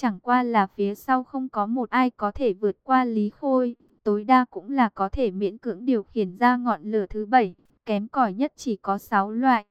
Chẳng qua là phía sau không có một ai có thể vượt qua Lý Khôi, tối đa cũng là có thể miễn cưỡng điều khiển ra ngọn lửa thứ bảy, kém cỏi nhất chỉ có 6 loại.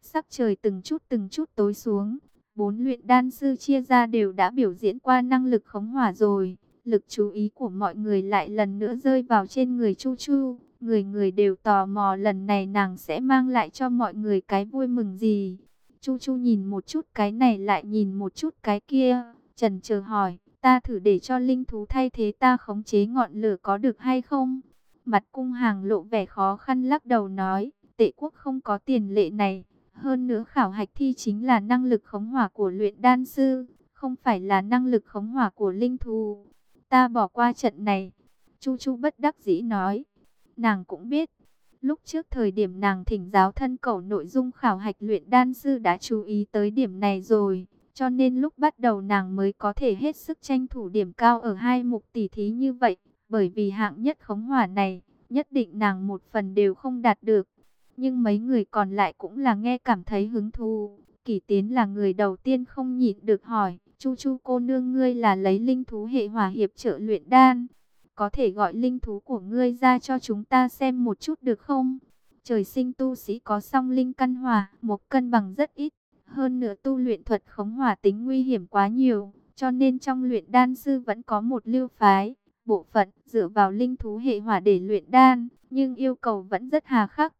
Sắc trời từng chút từng chút tối xuống, bốn luyện đan sư chia ra đều đã biểu diễn qua năng lực khống hỏa rồi. Lực chú ý của mọi người lại lần nữa rơi vào trên người Chu Chu. Người người đều tò mò lần này nàng sẽ mang lại cho mọi người cái vui mừng gì. Chu Chu nhìn một chút cái này lại nhìn một chút cái kia. Trần chờ hỏi, ta thử để cho linh thú thay thế ta khống chế ngọn lửa có được hay không? Mặt cung hàng lộ vẻ khó khăn lắc đầu nói, tệ quốc không có tiền lệ này. Hơn nữa khảo hạch thi chính là năng lực khống hỏa của luyện đan sư, không phải là năng lực khống hỏa của linh thú. Ta bỏ qua trận này. Chu Chu bất đắc dĩ nói. Nàng cũng biết, lúc trước thời điểm nàng thỉnh giáo thân cầu nội dung khảo hạch luyện đan sư đã chú ý tới điểm này rồi. Cho nên lúc bắt đầu nàng mới có thể hết sức tranh thủ điểm cao ở hai mục tỷ thí như vậy. Bởi vì hạng nhất khống hỏa này, nhất định nàng một phần đều không đạt được. Nhưng mấy người còn lại cũng là nghe cảm thấy hứng thú. Kỷ tiến là người đầu tiên không nhịn được hỏi. Chu chu cô nương ngươi là lấy linh thú hệ hỏa hiệp trợ luyện đan. Có thể gọi linh thú của ngươi ra cho chúng ta xem một chút được không? Trời sinh tu sĩ có song linh căn hỏa, một cân bằng rất ít. Hơn nữa tu luyện thuật khống hỏa tính nguy hiểm quá nhiều. Cho nên trong luyện đan sư vẫn có một lưu phái, bộ phận dựa vào linh thú hệ hỏa để luyện đan. Nhưng yêu cầu vẫn rất hà khắc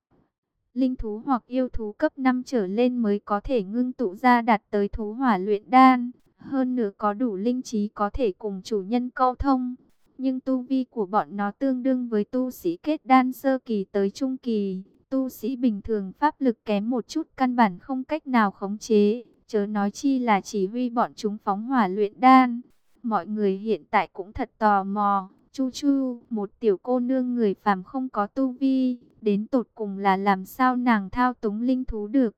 linh thú hoặc yêu thú cấp 5 trở lên mới có thể ngưng tụ ra đạt tới thú hỏa luyện đan. Hơn nữa có đủ linh trí có thể cùng chủ nhân câu thông. Nhưng tu vi của bọn nó tương đương với tu sĩ kết đan sơ kỳ tới trung kỳ. Tu sĩ bình thường pháp lực kém một chút căn bản không cách nào khống chế. Chớ nói chi là chỉ huy bọn chúng phóng hỏa luyện đan. Mọi người hiện tại cũng thật tò mò. Chu Chu, một tiểu cô nương người phàm không có tu vi, đến tột cùng là làm sao nàng thao túng linh thú được.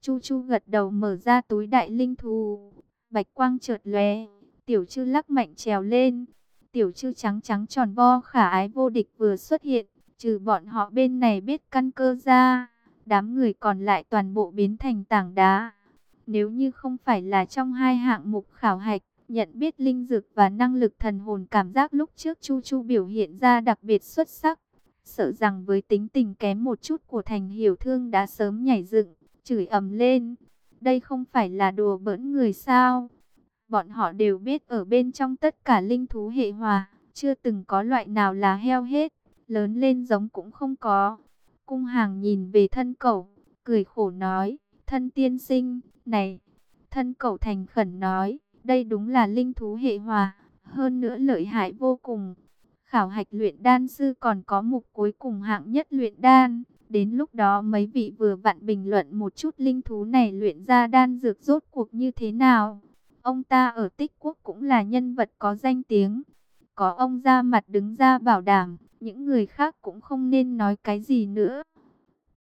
Chu Chu gật đầu mở ra túi đại linh thú, bạch quang chợt lóe, tiểu chư lắc mạnh trèo lên. Tiểu chư trắng trắng tròn vo khả ái vô địch vừa xuất hiện, trừ bọn họ bên này biết căn cơ ra, đám người còn lại toàn bộ biến thành tảng đá. Nếu như không phải là trong hai hạng mục khảo hạch, nhận biết linh dược và năng lực thần hồn cảm giác lúc trước Chu Chu biểu hiện ra đặc biệt xuất sắc. Sợ rằng với tính tình kém một chút của thành hiểu thương đã sớm nhảy dựng, chửi ầm lên. Đây không phải là đùa bỡn người sao? Bọn họ đều biết ở bên trong tất cả linh thú hệ hòa, chưa từng có loại nào là heo hết, lớn lên giống cũng không có. Cung hàng nhìn về thân cậu cười khổ nói, thân tiên sinh, này. Thân cậu thành khẩn nói, đây đúng là linh thú hệ hòa, hơn nữa lợi hại vô cùng. Khảo hạch luyện đan sư còn có mục cuối cùng hạng nhất luyện đan. Đến lúc đó mấy vị vừa vặn bình luận một chút linh thú này luyện ra đan dược rốt cuộc như thế nào. Ông ta ở tích quốc cũng là nhân vật có danh tiếng. Có ông ra mặt đứng ra bảo đảm, những người khác cũng không nên nói cái gì nữa.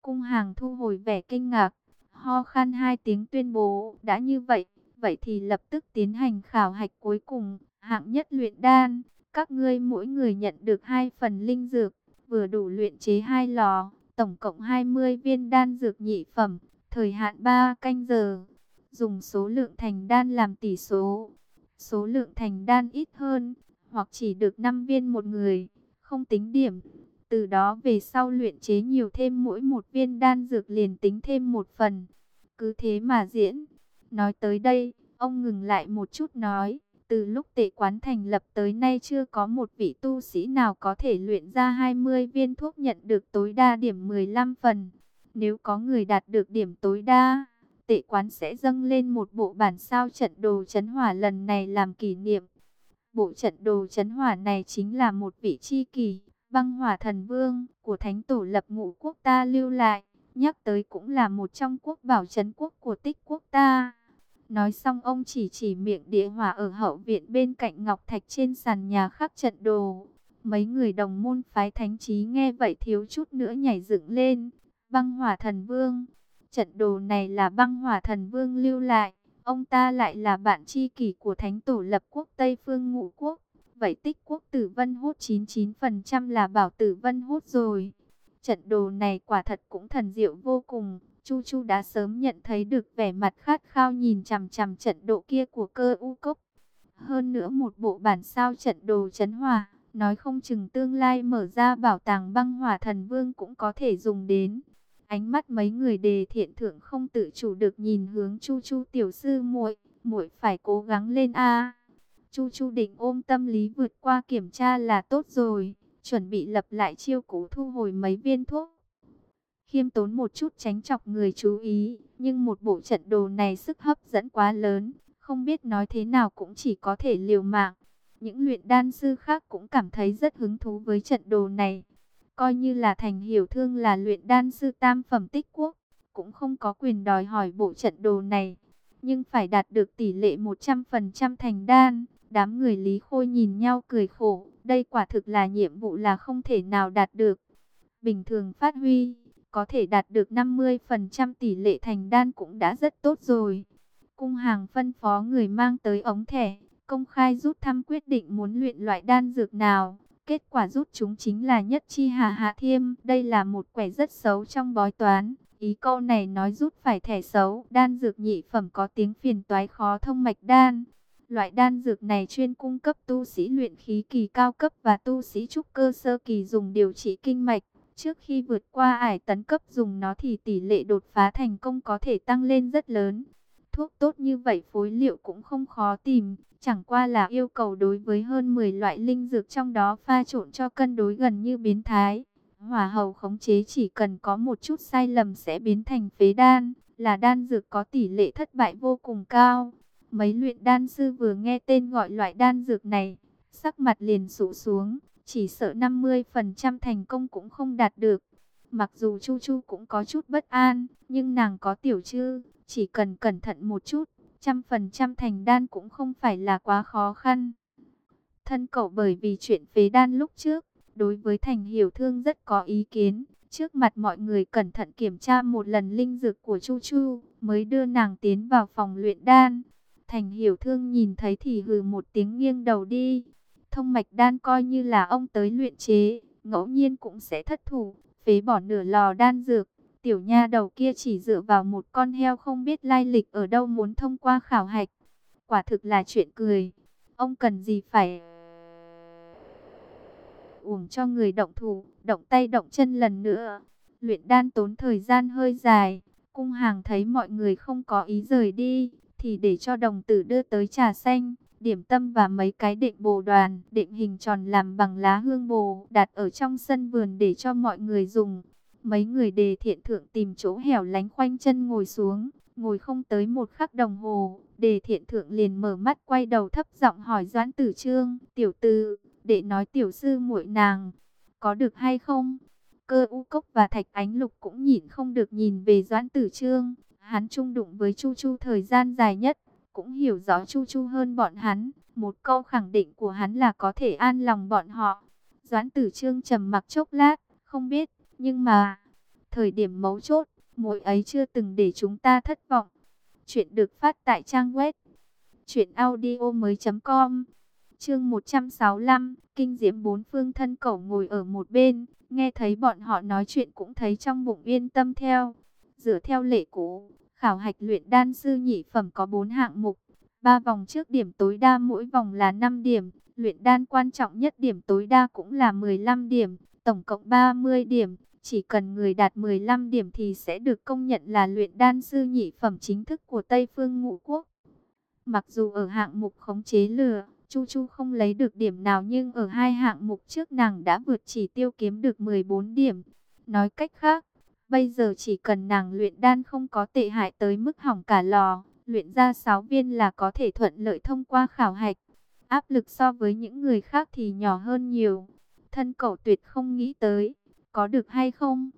Cung hàng thu hồi vẻ kinh ngạc, ho khan hai tiếng tuyên bố, đã như vậy, vậy thì lập tức tiến hành khảo hạch cuối cùng, hạng nhất luyện đan. Các ngươi mỗi người nhận được hai phần linh dược, vừa đủ luyện chế hai lò, tổng cộng 20 viên đan dược nhị phẩm, thời hạn 3 canh giờ. Dùng số lượng thành đan làm tỷ số. Số lượng thành đan ít hơn, hoặc chỉ được 5 viên một người, không tính điểm. Từ đó về sau luyện chế nhiều thêm mỗi một viên đan dược liền tính thêm một phần. Cứ thế mà diễn. Nói tới đây, ông ngừng lại một chút nói. Từ lúc tệ quán thành lập tới nay chưa có một vị tu sĩ nào có thể luyện ra 20 viên thuốc nhận được tối đa điểm 15 phần. Nếu có người đạt được điểm tối đa, tệ quán sẽ dâng lên một bộ bản sao trận đồ chấn hỏa lần này làm kỷ niệm. Bộ trận đồ chấn hỏa này chính là một vị chi kỳ, băng hỏa thần vương của thánh tổ lập ngũ quốc ta lưu lại. Nhắc tới cũng là một trong quốc bảo chấn quốc của tích quốc ta. Nói xong ông chỉ chỉ miệng địa hỏa ở hậu viện bên cạnh ngọc thạch trên sàn nhà khắc trận đồ. Mấy người đồng môn phái thánh trí nghe vậy thiếu chút nữa nhảy dựng lên. Băng hỏa thần vương. Trận đồ này là băng hỏa thần vương lưu lại. Ông ta lại là bạn tri kỷ của thánh tổ lập quốc Tây Phương Ngũ Quốc. Vậy tích quốc tử vân hốt 99% là bảo tử vân hốt rồi. Trận đồ này quả thật cũng thần diệu vô cùng. Chu Chu đã sớm nhận thấy được vẻ mặt khát khao nhìn chằm chằm trận độ kia của cơ u cốc. Hơn nữa một bộ bản sao trận đồ chấn hòa, nói không chừng tương lai mở ra bảo tàng băng hỏa thần vương cũng có thể dùng đến. Ánh mắt mấy người đề thiện thượng không tự chủ được nhìn hướng Chu Chu tiểu sư muội, muội phải cố gắng lên a. Chu Chu định ôm tâm lý vượt qua kiểm tra là tốt rồi, chuẩn bị lập lại chiêu cũ thu hồi mấy viên thuốc. Khiêm tốn một chút tránh chọc người chú ý, nhưng một bộ trận đồ này sức hấp dẫn quá lớn, không biết nói thế nào cũng chỉ có thể liều mạng. Những luyện đan sư khác cũng cảm thấy rất hứng thú với trận đồ này. Coi như là thành hiểu thương là luyện đan sư tam phẩm tích quốc, cũng không có quyền đòi hỏi bộ trận đồ này. Nhưng phải đạt được tỷ lệ 100% thành đan. Đám người Lý Khôi nhìn nhau cười khổ, đây quả thực là nhiệm vụ là không thể nào đạt được. Bình thường phát huy, có thể đạt được 50% tỷ lệ thành đan cũng đã rất tốt rồi. Cung hàng phân phó người mang tới ống thẻ, công khai rút thăm quyết định muốn luyện loại đan dược nào. Kết quả rút chúng chính là nhất chi hà hạ thiêm. Đây là một quẻ rất xấu trong bói toán. Ý câu này nói rút phải thẻ xấu. Đan dược nhị phẩm có tiếng phiền toái khó thông mạch đan. Loại đan dược này chuyên cung cấp tu sĩ luyện khí kỳ cao cấp và tu sĩ trúc cơ sơ kỳ dùng điều trị kinh mạch. Trước khi vượt qua ải tấn cấp dùng nó thì tỷ lệ đột phá thành công có thể tăng lên rất lớn. Thuốc tốt như vậy phối liệu cũng không khó tìm, chẳng qua là yêu cầu đối với hơn 10 loại linh dược trong đó pha trộn cho cân đối gần như biến thái. Hỏa hầu khống chế chỉ cần có một chút sai lầm sẽ biến thành phế đan, là đan dược có tỷ lệ thất bại vô cùng cao. Mấy luyện đan sư vừa nghe tên gọi loại đan dược này, sắc mặt liền sụ xuống, chỉ sợ 50% thành công cũng không đạt được. Mặc dù Chu Chu cũng có chút bất an, nhưng nàng có tiểu chư, chỉ cần cẩn thận một chút, trăm phần trăm thành đan cũng không phải là quá khó khăn. Thân cậu bởi vì chuyện phế đan lúc trước, đối với thành hiểu thương rất có ý kiến. Trước mặt mọi người cẩn thận kiểm tra một lần linh dược của Chu Chu, mới đưa nàng tiến vào phòng luyện đan. Thành hiểu thương nhìn thấy thì hừ một tiếng nghiêng đầu đi. Thông mạch đan coi như là ông tới luyện chế, ngẫu nhiên cũng sẽ thất thủ, phế bỏ nửa lò đan dược. Tiểu nha đầu kia chỉ dựa vào một con heo không biết lai lịch ở đâu muốn thông qua khảo hạch. Quả thực là chuyện cười. Ông cần gì phải uổng cho người động thủ, động tay động chân lần nữa. Luyện đan tốn thời gian hơi dài. Cung hàng thấy mọi người không có ý rời đi, thì để cho đồng tử đưa tới trà xanh, điểm tâm và mấy cái định bồ đoàn, định hình tròn làm bằng lá hương bồ, đặt ở trong sân vườn để cho mọi người dùng. Mấy người đề thiện thượng tìm chỗ hẻo lánh khoanh chân ngồi xuống, ngồi không tới một khắc đồng hồ, đề thiện thượng liền mở mắt quay đầu thấp giọng hỏi Doãn Tử Trương, tiểu tư, để nói tiểu sư muội nàng, có được hay không? Cơ u cốc và thạch ánh lục cũng nhìn không được nhìn về Doãn Tử Trương, hắn chung đụng với Chu Chu thời gian dài nhất, cũng hiểu rõ Chu Chu hơn bọn hắn, một câu khẳng định của hắn là có thể an lòng bọn họ. Doãn Tử Trương trầm mặc chốc lát, không biết nhưng mà, thời điểm mấu chốt, mỗi ấy chưa từng để chúng ta thất vọng. Chuyện được phát tại trang web truyệnaudiomoi.com. Chương 165, kinh diễm bốn phương thân cẩu ngồi ở một bên, nghe thấy bọn họ nói chuyện cũng thấy trong bụng yên tâm theo. Dựa theo lệ cũ, khảo hạch luyện đan sư nhị phẩm có 4 hạng mục, ba vòng trước điểm tối đa mỗi vòng là 5 điểm, luyện đan quan trọng nhất điểm tối đa cũng là 15 điểm, tổng cộng 30 điểm. Chỉ cần người đạt 15 điểm thì sẽ được công nhận là luyện đan sư nhị phẩm chính thức của Tây Phương Ngũ Quốc. Mặc dù ở hạng mục khống chế lừa, Chu Chu không lấy được điểm nào nhưng ở hai hạng mục trước nàng đã vượt chỉ tiêu kiếm được 14 điểm. Nói cách khác, bây giờ chỉ cần nàng luyện đan không có tệ hại tới mức hỏng cả lò, luyện ra 6 viên là có thể thuận lợi thông qua khảo hạch. Áp lực so với những người khác thì nhỏ hơn nhiều. Thân cậu tuyệt không nghĩ tới, có được hay không?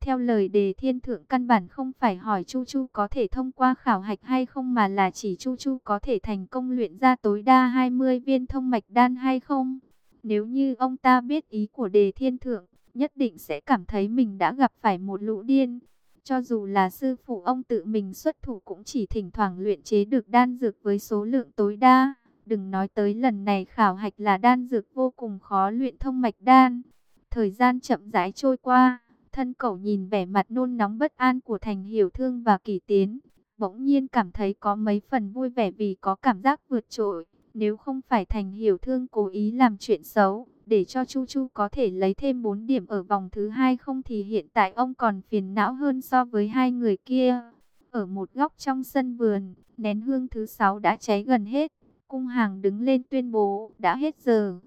Theo lời đề thiên thượng căn bản không phải hỏi Chu Chu có thể thông qua khảo hạch hay không mà là chỉ Chu Chu có thể thành công luyện ra tối đa 20 viên thông mạch đan hay không. Nếu như ông ta biết ý của đề thiên thượng, nhất định sẽ cảm thấy mình đã gặp phải một lũ điên. Cho dù là sư phụ ông tự mình xuất thủ cũng chỉ thỉnh thoảng luyện chế được đan dược với số lượng tối đa. Đừng nói tới lần này khảo hạch là đan dược vô cùng khó luyện thông mạch đan. Thời gian chậm rãi trôi qua, thân cậu nhìn vẻ mặt nôn nóng bất an của Thành Hiểu Thương và Kỳ Tiến, bỗng nhiên cảm thấy có mấy phần vui vẻ vì có cảm giác vượt trội. Nếu không phải Thành Hiểu Thương cố ý làm chuyện xấu, để cho Chu Chu có thể lấy thêm 4 điểm ở vòng thứ hai không thì hiện tại ông còn phiền não hơn so với hai người kia. Ở một góc trong sân vườn, nén hương thứ sáu đã cháy gần hết. Cung hàng đứng lên tuyên bố đã hết giờ.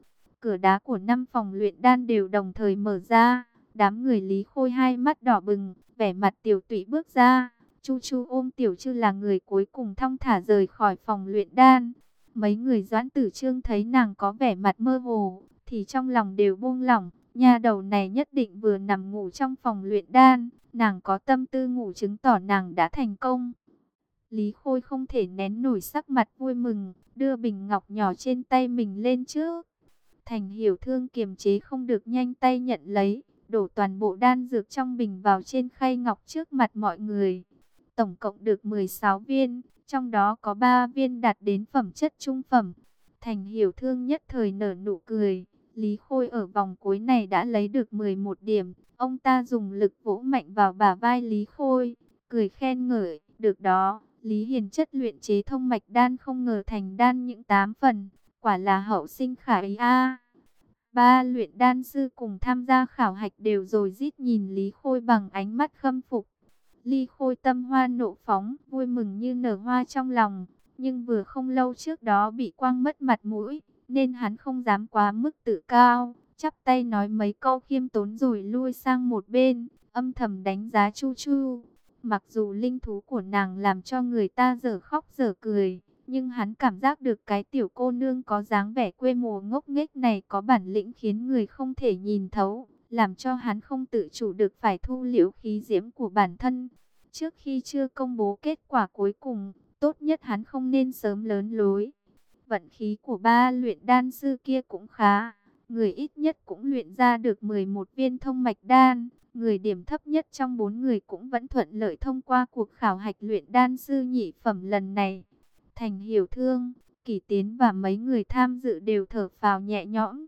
Cửa đá của năm phòng luyện đan đều đồng thời mở ra. Đám người Lý Khôi hai mắt đỏ bừng, vẻ mặt tiểu tụy bước ra. Chu Chu ôm tiểu chư là người cuối cùng thong thả rời khỏi phòng luyện đan. Mấy người doãn tử trương thấy nàng có vẻ mặt mơ hồ, thì trong lòng đều buông lỏng. Nhà đầu này nhất định vừa nằm ngủ trong phòng luyện đan, nàng có tâm tư ngủ chứng tỏ nàng đã thành công. Lý Khôi không thể nén nổi sắc mặt vui mừng, đưa bình ngọc nhỏ trên tay mình lên trước. Thành hiểu thương kiềm chế không được nhanh tay nhận lấy, đổ toàn bộ đan dược trong bình vào trên khay ngọc trước mặt mọi người. Tổng cộng được 16 viên, trong đó có 3 viên đạt đến phẩm chất trung phẩm. Thành hiểu thương nhất thời nở nụ cười, Lý Khôi ở vòng cuối này đã lấy được 11 điểm. Ông ta dùng lực vỗ mạnh vào bả vai Lý Khôi, cười khen ngợi, được đó, Lý Hiền chất luyện chế thông mạch đan không ngờ thành đan những 8 phần, quả là hậu sinh khả ý a. Ba luyện đan sư cùng tham gia khảo hạch đều rồi rít nhìn Lý Khôi bằng ánh mắt khâm phục. Lý Khôi tâm hoa nộ phóng, vui mừng như nở hoa trong lòng, nhưng vừa không lâu trước đó bị quang mất mặt mũi, nên hắn không dám quá mức tự cao, chắp tay nói mấy câu khiêm tốn rồi lui sang một bên, âm thầm đánh giá Chu Chu. Mặc dù linh thú của nàng làm cho người ta dở khóc dở cười, nhưng hắn cảm giác được cái tiểu cô nương có dáng vẻ quê mùa ngốc nghếch này có bản lĩnh khiến người không thể nhìn thấu, làm cho hắn không tự chủ được phải thu liễu khí diễm của bản thân. Trước khi chưa công bố kết quả cuối cùng, tốt nhất hắn không nên sớm lớn lối. Vận khí của ba luyện đan sư kia cũng khá, người ít nhất cũng luyện ra được 11 viên thông mạch đan. Người điểm thấp nhất trong bốn người cũng vẫn thuận lợi thông qua cuộc khảo hạch luyện đan sư nhị phẩm lần này. Thành hiểu thương, kỳ tiến và mấy người tham dự đều thở phào nhẹ nhõm.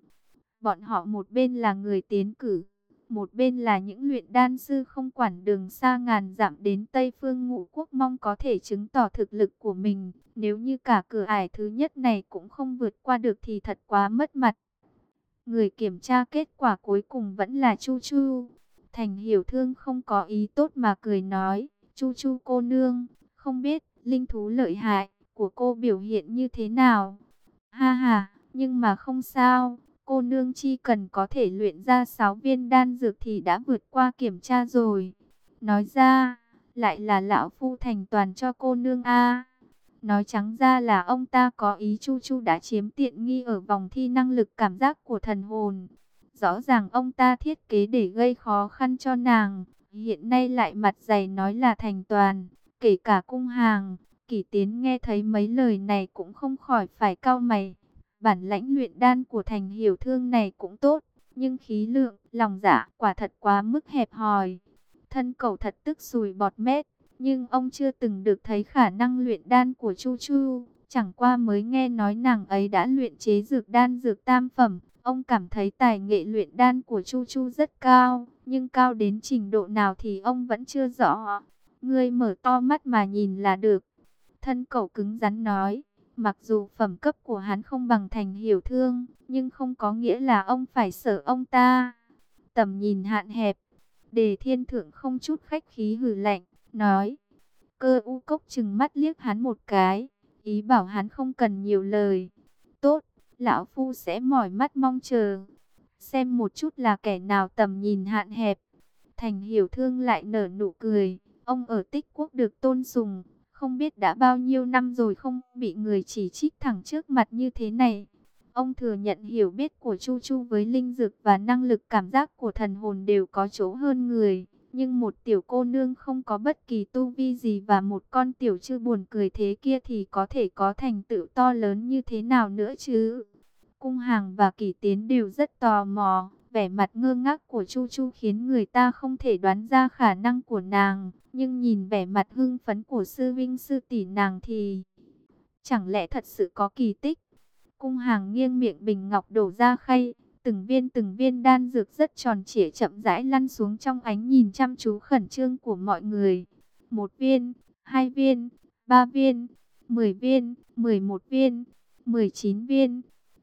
Bọn họ một bên là người tiến cử, một bên là những luyện đan sư không quản đường xa ngàn dặm đến Tây Phương Ngũ Quốc mong có thể chứng tỏ thực lực của mình. Nếu như cả cửa ải thứ nhất này cũng không vượt qua được thì thật quá mất mặt. Người kiểm tra kết quả cuối cùng vẫn là Chu Chu. Thành hiểu thương không có ý tốt mà cười nói, Chu Chu cô nương, không biết linh thú lợi hại của cô biểu hiện như thế nào. Ha ha, nhưng mà không sao, cô nương chi cần có thể luyện ra 6 viên đan dược thì đã vượt qua kiểm tra rồi. Nói ra, lại là lão phu thành toàn cho cô nương a. Nói trắng ra là ông ta có ý Chu Chu đã chiếm tiện nghi ở vòng thi năng lực cảm giác của thần hồn. Rõ ràng ông ta thiết kế để gây khó khăn cho nàng, hiện nay lại mặt dày nói là thành toàn, kể cả cung hàng. Kỳ tiến nghe thấy mấy lời này cũng không khỏi phải cau mày. Bản lãnh luyện đan của thành hiểu thương này cũng tốt, nhưng khí lượng, lòng dạ quả thật quá mức hẹp hòi. Thân cầu thật tức sùi bọt mét, nhưng ông chưa từng được thấy khả năng luyện đan của Chu Chu. Chẳng qua mới nghe nói nàng ấy đã luyện chế dược đan dược tam phẩm, Ông cảm thấy tài nghệ luyện đan của Chu Chu rất cao, nhưng cao đến trình độ nào thì ông vẫn chưa rõ. Ngươi mở to mắt mà nhìn là được. Thân cậu cứng rắn nói, mặc dù phẩm cấp của hắn không bằng thành hiểu thương, nhưng không có nghĩa là ông phải sợ ông ta. Tầm nhìn hạn hẹp, đề thiên thượng không chút khách khí hừ lạnh, nói. Cơ u cốc chừng mắt liếc hắn một cái, ý bảo hắn không cần nhiều lời. Tốt, lão phu sẽ mỏi mắt mong chờ. Xem một chút là kẻ nào tầm nhìn hạn hẹp. Thành hiểu thương lại nở nụ cười. Ông ở tích quốc được tôn sùng. Không biết đã bao nhiêu năm rồi không bị người chỉ trích thẳng trước mặt như thế này. Ông thừa nhận hiểu biết của Chu Chu với linh dược và năng lực cảm giác của thần hồn đều có chỗ hơn người. Nhưng một tiểu cô nương không có bất kỳ tu vi gì và một con tiểu chư buồn cười thế kia thì có thể có thành tựu to lớn như thế nào nữa chứ? Cung hàng và kỷ tiến đều rất tò mò. Vẻ mặt ngơ ngác của Chu Chu khiến người ta không thể đoán ra khả năng của nàng. Nhưng nhìn vẻ mặt hưng phấn của sư vinh sư tỷ nàng thì... Chẳng lẽ thật sự có kỳ tích? Cung hàng nghiêng miệng bình ngọc đổ ra khay. Từng viên từng viên đan dược rất tròn trịa chậm rãi lăn xuống trong ánh nhìn chăm chú khẩn trương của mọi người. Một viên, hai viên, ba viên, mười viên, mười một viên. 19 viên,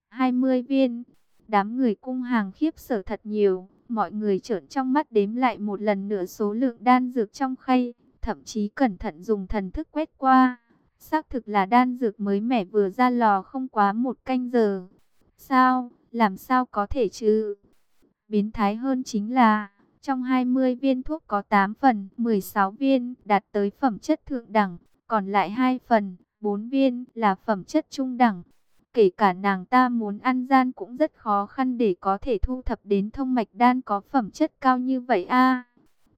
20 viên. Đám người cung hàng khiếp sở thật nhiều, mọi người trợn trong mắt đếm lại một lần nữa số lượng đan dược trong khay, thậm chí cẩn thận dùng thần thức quét qua. Xác thực là đan dược mới mẻ vừa ra lò không quá một canh giờ. Sao, làm sao có thể chứ? Biến thái hơn chính là, trong 20 viên thuốc có 8 phần, 16 viên đạt tới phẩm chất thượng đẳng, còn lại 2 phần, 4 viên là phẩm chất trung đẳng. Kể cả nàng ta muốn ăn gian cũng rất khó khăn để có thể thu thập đến thông mạch đan có phẩm chất cao như vậy a.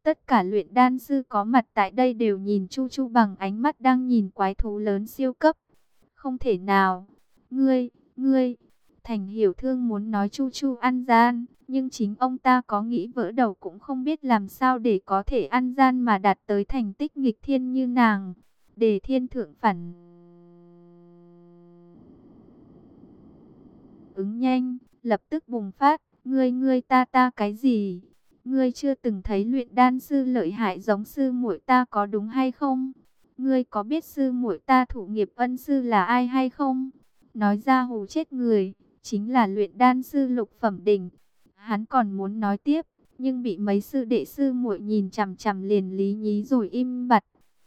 tất cả luyện đan sư có mặt tại đây đều nhìn Chu Chu bằng ánh mắt đang nhìn quái thú lớn siêu cấp. Không thể nào. Ngươi, ngươi, Thành hiểu thương muốn nói Chu Chu ăn gian, nhưng chính ông ta có nghĩ vỡ đầu cũng không biết làm sao để có thể ăn gian mà đạt tới thành tích nghịch thiên như nàng. Đề thiên thượng phản ứng nhanh, lập tức bùng phát, ngươi ngươi ta ta cái gì? Ngươi chưa từng thấy luyện đan sư lợi hại giống sư muội ta có đúng hay không? Ngươi có biết sư muội ta thủ nghiệp ân sư là ai hay không? Nói ra hù chết người, chính là luyện đan sư lục phẩm đỉnh. Hắn còn muốn nói tiếp, nhưng bị mấy sư đệ sư muội nhìn chằm chằm liền lý nhí rồi im bặt.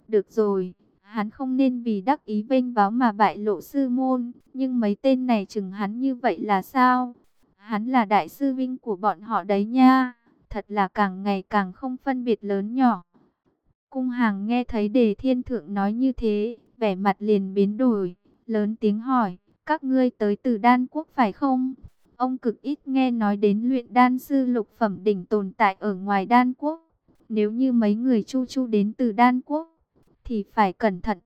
Được rồi, hắn không nên vì đắc ý vênh váo mà bại lộ sư môn, nhưng mấy tên này chừng hắn như vậy là sao? Hắn là đại sư vinh của bọn họ đấy nha, thật là càng ngày càng không phân biệt lớn nhỏ. Cung hàng nghe thấy đề thiên thượng nói như thế, vẻ mặt liền biến đổi, lớn tiếng hỏi, các ngươi tới từ đan quốc phải không? Ông cực ít nghe nói đến luyện đan sư lục phẩm đỉnh tồn tại ở ngoài đan quốc. Nếu như mấy người chu chu đến từ đan quốc, thì phải cẩn thận.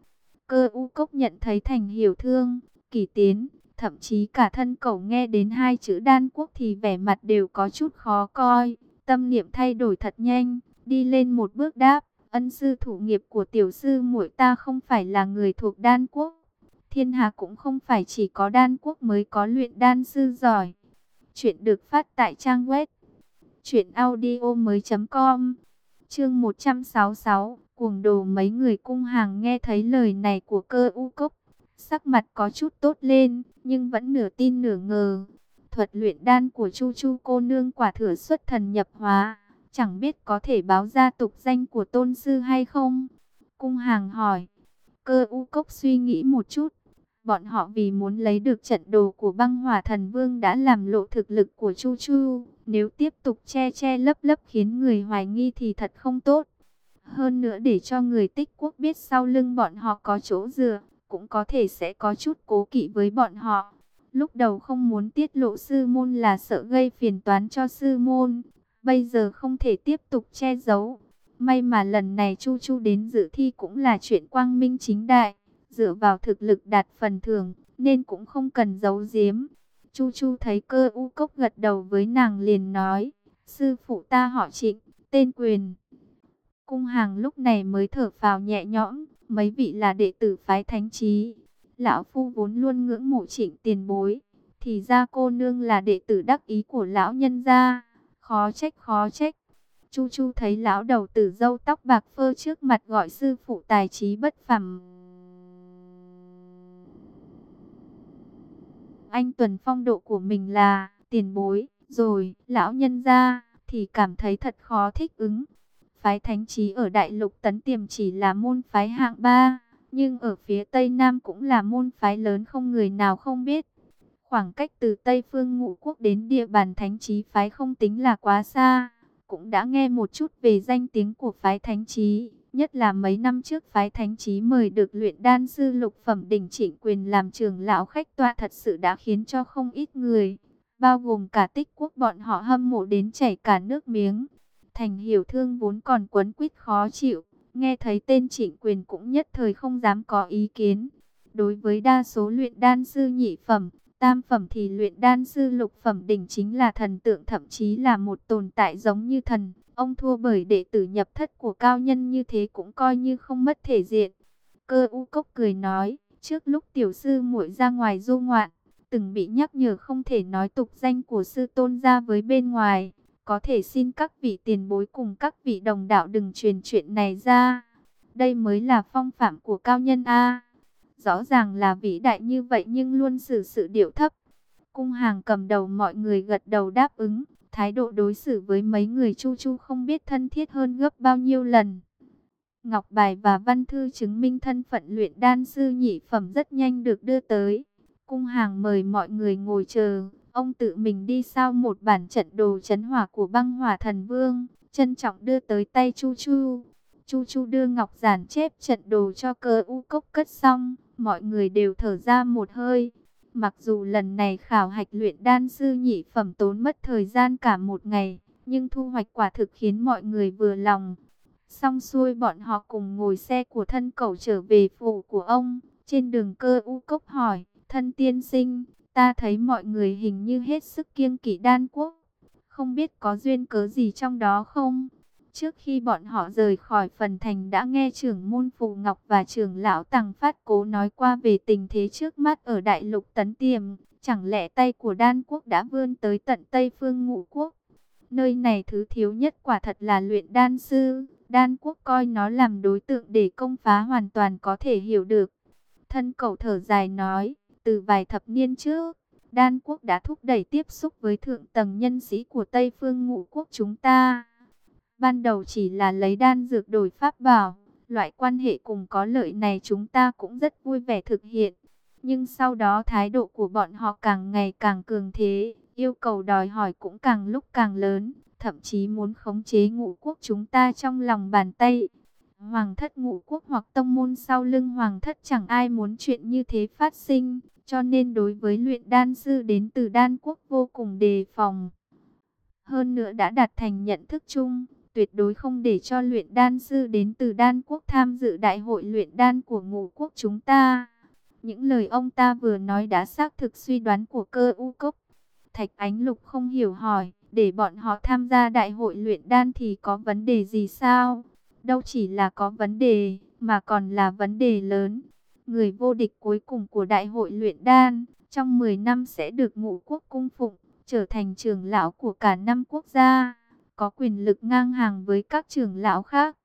Cơ u cốc nhận thấy thành hiểu thương, kỳ tiến, thậm chí cả thân cậu nghe đến hai chữ đan quốc thì vẻ mặt đều có chút khó coi. Tâm niệm thay đổi thật nhanh, đi lên một bước đáp, ân sư thủ nghiệp của tiểu sư muội ta không phải là người thuộc đan quốc. Thiên hạ cũng không phải chỉ có đan quốc mới có luyện đan sư giỏi. Chuyện được phát tại trang web truyệnaudiomoi.com. Chương 166, cuồng đồ mấy người cung hàng nghe thấy lời này của Cơ U Cốc, sắc mặt có chút tốt lên, nhưng vẫn nửa tin nửa ngờ. Thuật luyện đan của Chu Chu cô nương quả thừa xuất thần nhập hóa, chẳng biết có thể báo ra tục danh của tôn sư hay không. Cung hàng hỏi. Cơ U Cốc suy nghĩ một chút, Bọn họ vì muốn lấy được trận đồ của băng hỏa thần vương đã làm lộ thực lực của Chu Chu. Nếu tiếp tục che che lấp lấp khiến người hoài nghi thì thật không tốt. Hơn nữa để cho người tích quốc biết sau lưng bọn họ có chỗ dựa, cũng có thể sẽ có chút cố kỵ với bọn họ. Lúc đầu không muốn tiết lộ sư môn là sợ gây phiền toán cho sư môn. Bây giờ không thể tiếp tục che giấu. May mà lần này Chu Chu đến dự thi cũng là chuyện quang minh chính đại dựa vào thực lực đạt phần thưởng, nên cũng không cần giấu giếm. Chu Chu thấy cơ u cốc gật đầu với nàng liền nói, sư phụ ta họ trịnh, tên quyền. Cung hàng lúc này mới thở phào nhẹ nhõm, mấy vị là đệ tử phái thánh trí. Lão Phu vốn luôn ngưỡng mộ trịnh tiền bối, thì ra cô nương là đệ tử đắc ý của lão nhân gia. Khó trách khó trách. Chu Chu thấy lão đầu tử dâu tóc bạc phơ trước mặt gọi sư phụ tài trí bất phàm. anh Tuần phong độ của mình là tiền bối, rồi lão nhân gia thì cảm thấy thật khó thích ứng. Phái thánh trí ở đại lục tấn tiềm chỉ là môn phái hạng ba, nhưng ở phía tây nam cũng là môn phái lớn không người nào không biết. Khoảng cách từ Tây Phương Ngũ Quốc đến địa bàn thánh trí phái không tính là quá xa, cũng đã nghe một chút về danh tiếng của phái thánh trí. Nhất là mấy năm trước phái thánh trí mời được luyện đan sư lục phẩm đỉnh trịnh quyền làm trường lão khách tọa thật sự đã khiến cho không ít người, bao gồm cả tích quốc bọn họ hâm mộ đến chảy cả nước miếng. Thành hiểu thương vốn còn quấn quýt khó chịu, nghe thấy tên trịnh quyền cũng nhất thời không dám có ý kiến. Đối với đa số luyện đan sư nhị phẩm, tam phẩm thì luyện đan sư lục phẩm đỉnh chính là thần tượng thậm chí là một tồn tại giống như thần. Ông thua bởi đệ tử nhập thất của cao nhân như thế cũng coi như không mất thể diện. Cơ u cốc cười nói, trước lúc tiểu sư muội ra ngoài du ngoạn, từng bị nhắc nhở không thể nói tục danh của sư tôn ra với bên ngoài. Có thể xin các vị tiền bối cùng các vị đồng đạo đừng truyền chuyện này ra. Đây mới là phong phạm của cao nhân A. Rõ ràng là vĩ đại như vậy nhưng luôn xử sự điệu thấp. Cung hàng cầm đầu mọi người gật đầu đáp ứng. Thái độ đối xử với mấy người Chu Chu không biết thân thiết hơn gấp bao nhiêu lần. Ngọc bài và văn thư chứng minh thân phận luyện đan sư nhị phẩm rất nhanh được đưa tới. Cung hàng mời mọi người ngồi chờ. Ông tự mình đi sau một bản trận đồ chấn hỏa của băng hỏa thần vương. Trân trọng đưa tới tay Chu Chu. Chu Chu đưa ngọc giản chép trận đồ cho cơ u cốc cất xong. Mọi người đều thở ra một hơi. Mặc dù lần này khảo hạch luyện đan sư nhị phẩm tốn mất thời gian cả một ngày, nhưng thu hoạch quả thực khiến mọi người vừa lòng. Xong xuôi bọn họ cùng ngồi xe của thân cầu trở về phủ của ông. Trên đường cơ u cốc hỏi, thân tiên sinh, ta thấy mọi người hình như hết sức kiêng kỵ đan quốc. Không biết có duyên cớ gì trong đó không? Trước khi bọn họ rời khỏi phần thành đã nghe trưởng môn Phù Ngọc và trưởng lão Tằng Phát Cố nói qua về tình thế trước mắt ở Đại Lục Tấn Tiềm. Chẳng lẽ tay của đan quốc đã vươn tới tận Tây Phương Ngũ Quốc? Nơi này thứ thiếu nhất quả thật là luyện đan sư. Đan quốc coi nó làm đối tượng để công phá hoàn toàn có thể hiểu được. Thân cậu thở dài nói, từ vài thập niên trước, Đan quốc đã thúc đẩy tiếp xúc với thượng tầng nhân sĩ của Tây Phương Ngũ Quốc chúng ta. Ban đầu chỉ là lấy đan dược đổi pháp bảo, loại quan hệ cùng có lợi này chúng ta cũng rất vui vẻ thực hiện. Nhưng sau đó thái độ của bọn họ càng ngày càng cường thế, yêu cầu đòi hỏi cũng càng lúc càng lớn, thậm chí muốn khống chế ngũ quốc chúng ta trong lòng bàn tay. Hoàng thất ngũ quốc hoặc tông môn sau lưng hoàng thất chẳng ai muốn chuyện như thế phát sinh, cho nên đối với luyện đan sư đến từ đan quốc vô cùng đề phòng. Hơn nữa đã đạt thành nhận thức chung, tuyệt đối không để cho luyện đan sư đến từ đan quốc tham dự đại hội luyện đan của ngũ quốc chúng ta. Những lời ông ta vừa nói đã xác thực suy đoán của cơ u cốc. Thạch Ánh Lục không hiểu hỏi, để bọn họ tham gia đại hội luyện đan thì có vấn đề gì sao? Đâu chỉ là có vấn đề, mà còn là vấn đề lớn. Người vô địch cuối cùng của đại hội luyện đan, trong 10 năm sẽ được ngũ quốc cung phụng, trở thành trưởng lão của cả năm quốc gia có quyền lực ngang hàng với các trưởng lão khác.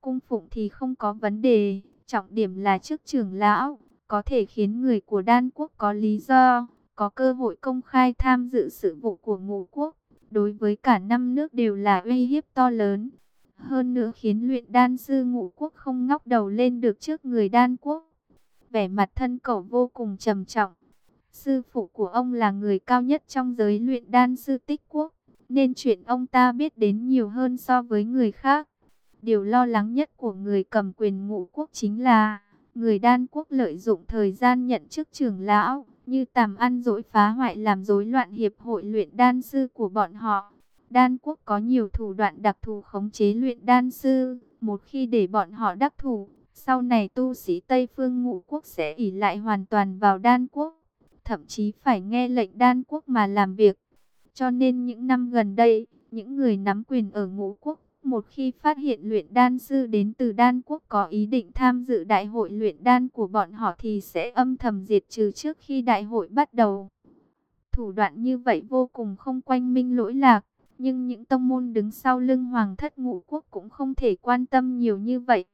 Cung phụng thì không có vấn đề, trọng điểm là chức trưởng lão, có thể khiến người của đan quốc có lý do, có cơ hội công khai tham dự sự vụ của ngũ quốc. Đối với cả năm nước đều là uy hiếp to lớn. Hơn nữa khiến luyện đan sư ngũ quốc không ngóc đầu lên được trước người đan quốc. Vẻ mặt thân cậu vô cùng trầm trọng. Sư phụ của ông là người cao nhất trong giới luyện đan sư tích quốc nên chuyện ông ta biết đến nhiều hơn so với người khác. Điều lo lắng nhất của người cầm quyền ngũ quốc chính là người đan quốc lợi dụng thời gian nhận chức trưởng lão, như tàm ăn dỗi phá hoại làm rối loạn hiệp hội luyện đan sư của bọn họ. Đan quốc có nhiều thủ đoạn đặc thù khống chế luyện đan sư, một khi để bọn họ đắc thủ, sau này tu sĩ Tây Phương ngũ quốc sẽ ỉ lại hoàn toàn vào đan quốc, thậm chí phải nghe lệnh đan quốc mà làm việc. Cho nên những năm gần đây, những người nắm quyền ở ngũ quốc, một khi phát hiện luyện đan sư đến từ đan quốc có ý định tham dự đại hội luyện đan của bọn họ thì sẽ âm thầm diệt trừ trước khi đại hội bắt đầu. Thủ đoạn như vậy vô cùng không quanh minh lỗi lạc, nhưng những tông môn đứng sau lưng hoàng thất ngũ quốc cũng không thể quan tâm nhiều như vậy.